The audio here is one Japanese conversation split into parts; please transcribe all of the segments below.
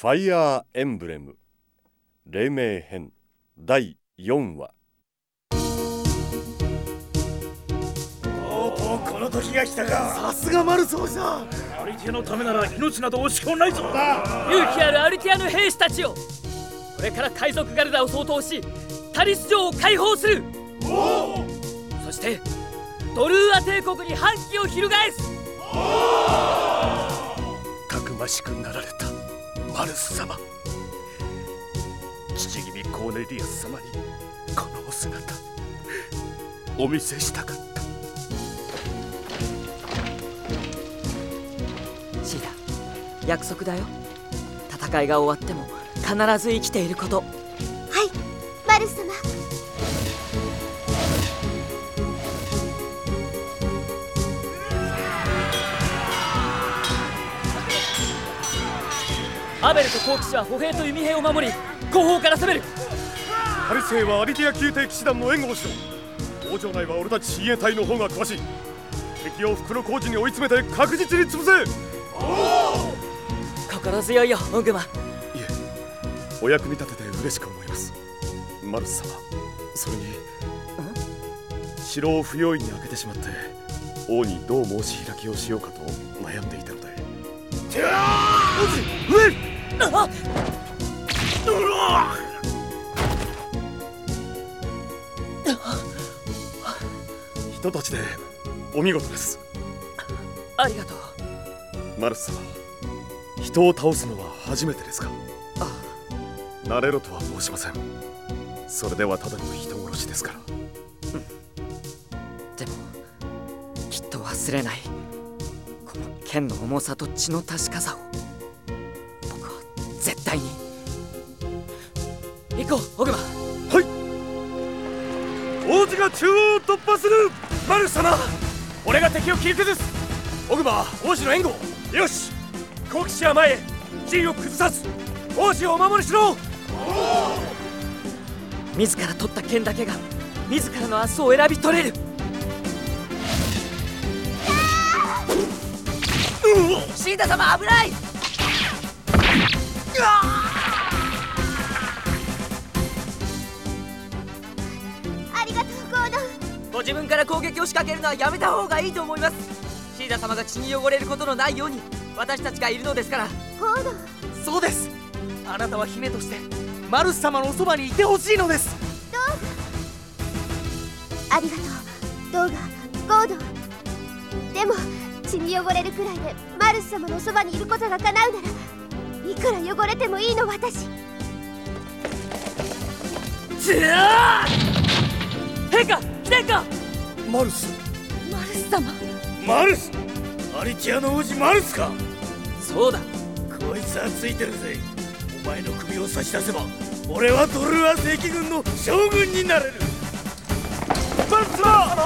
ファイアーエンブレム。黎明編。第4話。とうとうこの時が来たか。さすがマルソーじゃアリティアのためなら命など惜しくもないぞ。勇気あるアルティアの兵士たちよ。これから海賊ガルダを掃討しタリス城を解放する。そしてドルーア帝国に反旗を翻す。たくましくなられたアルス様。父君コーネリアス様にこのお姿お見せしたかった。シーダ約束だよ。戦いが終わっても必ず生きていること。アベルとコー騎士は歩兵と弓兵を守り後方から攻める。ハリセイはアリティア宮廷騎士団の援護をしろ。王城内は俺たち親衛隊の方が詳しい。敵を袋小路に追い詰めて確実に潰せ。心強いよオグマいえお役に立てて嬉しく思います。マルス様それに城を不用意に開けてしまって王にどう申し開きをしようかと悩んでいたので。あ人たちでお見事です。ありがとう。マルス様人を倒すのは初めてですか？あ慣れろとは申しません。それではただの人殺しですから。でもきっと忘れない。この剣の重さと血の確かさを行こうオグマ王子が中央を突破する。マルス様。俺が敵を切り崩す。オグマは王子の援護。をよし。好騎士は前へ。陣を崩さず。王子をお守りしろ。自ら取った剣だけが自らの明日を選び取れる。シータ様危ないご自分から攻撃を仕掛けるのはやめた方がいいと思います。シーダ様が血に汚れることのないように私たちがいるのですから。ゴードンそうです。あなたは姫としてマルス様のおそばにいてほしいのです。ありがとう。ドーガゴードン。でも血に汚れるくらいでマルス様のそばにいることが叶うならいくら汚れてもいいの私。陛下妃殿下マルス。マルス様。マルス？アリティアの王子マルスか？そうだ。こいつはついてるぜ。お前の首を差し出せば俺はドルア正規軍の将軍になれる。マルスだな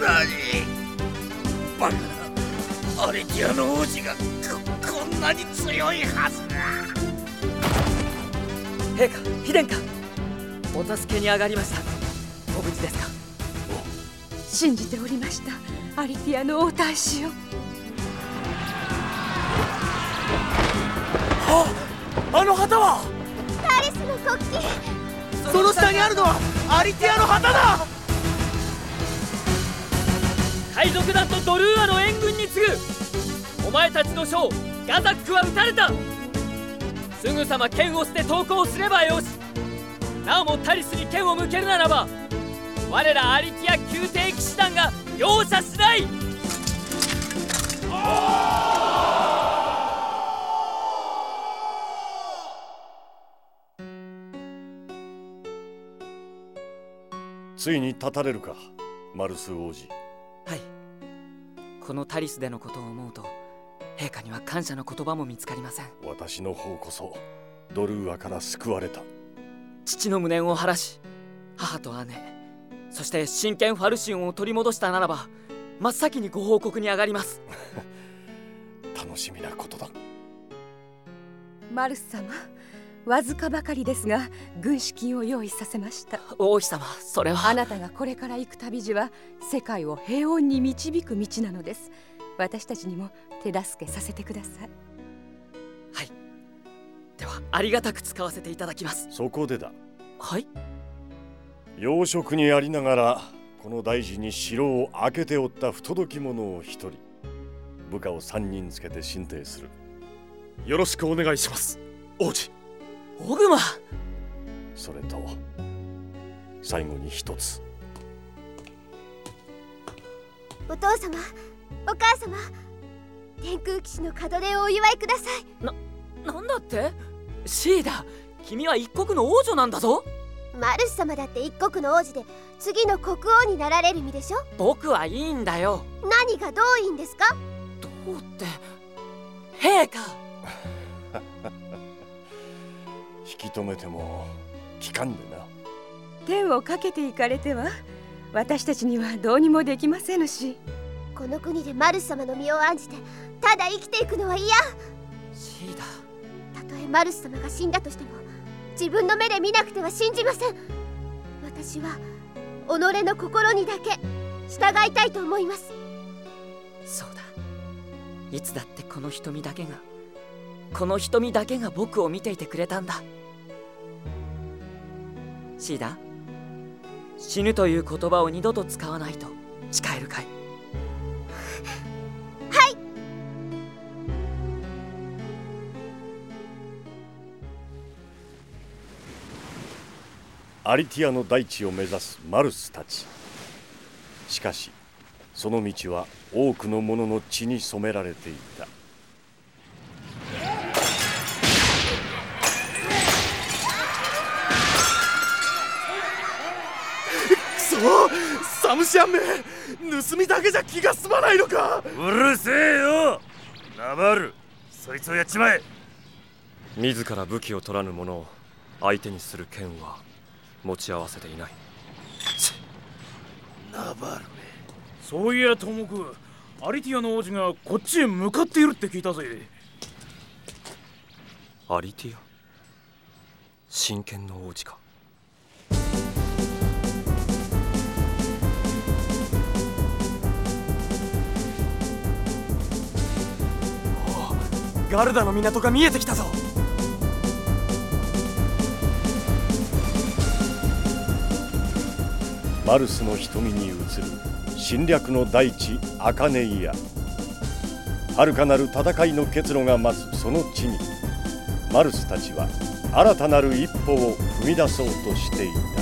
なに？バカな。アリティアの王子がここんなに強いはずだ陛下妃殿下お助けに上がりました。ご無事ですか。信じておりました。アリティアの王太子よあの旗は。タリスの国旗。その下にあるのはアリティアの旗だ。海賊団とドルーアの援軍に次ぐ。お前たちの将ガザックは撃たれたすぐさま剣を捨て投降すればよし。なおもタリスに剣を向けるならば我らアリティア宮廷騎士団が容赦しない。ついに立たれるかマルス王子。はい。このタリスでのことを思うと陛下には感謝の言葉も見つかりません。私の方こそドルーアから救われた。父の無念を晴らし母と姉そして真剣ファルシオンを取り戻したならば真っ先にご報告に上がります。楽しみなことだ。マルス様わずかばかりですが軍資金を用意させました。王妃様それは。あなたがこれから行く旅路は世界を平穏に導く道なのです私たちにも手助けさせてください。はい。ではありがたく使わせていただきます。そこでだ。はい。養殖にありながらこの大事に城を開けておった不届き者を一人。部下を三人つけて進呈する。よろしくお願いします。王子。オグマそれと最後に一つ。お父様お母様天空騎士の門出をお祝いください。なんだって？シーダ君は一国の王女なんだぞ。マルス様だって一国の王子で次の国王になられる身でしょ？僕はいいんだよ。何がどういいんですか？どうって陛下。引き止めても聞かんでな。天をかけていかれては私たちにはどうにもできませぬしこの国でマルス様の身を案じてただ生きていくのは嫌。シーダ。たとえマルス様が死んだとしても自分の目で見なくては信じません。私は己の心にだけ従いたいと思います。そうだ。いつだってこの瞳だけがこの瞳だけが僕を見ていてくれたんだ。シーダ死ぬという言葉を二度と使わないと誓えるかい？アリティアの大地を目指すマルスたち。しかしその道は多くの者の血に染められていた。くそサムシアンめ盗みだけじゃ気が済まないのか。うるせえよ。ナバールそいつをやっちまえ。自ら武器を取らぬ者を相手にする剣は持ち合わせていない。ナバールそういやトモクアリティアの王子がこっちへ向かっているって聞いたぜ。アリティア？真剣の王子か。ガルダの港が見えてきたぞマルスの瞳に映る。侵略の大地アカネイア。遥かなる戦いの結露が待つその地に。マルスたちは新たなる一歩を踏み出そうとしていた。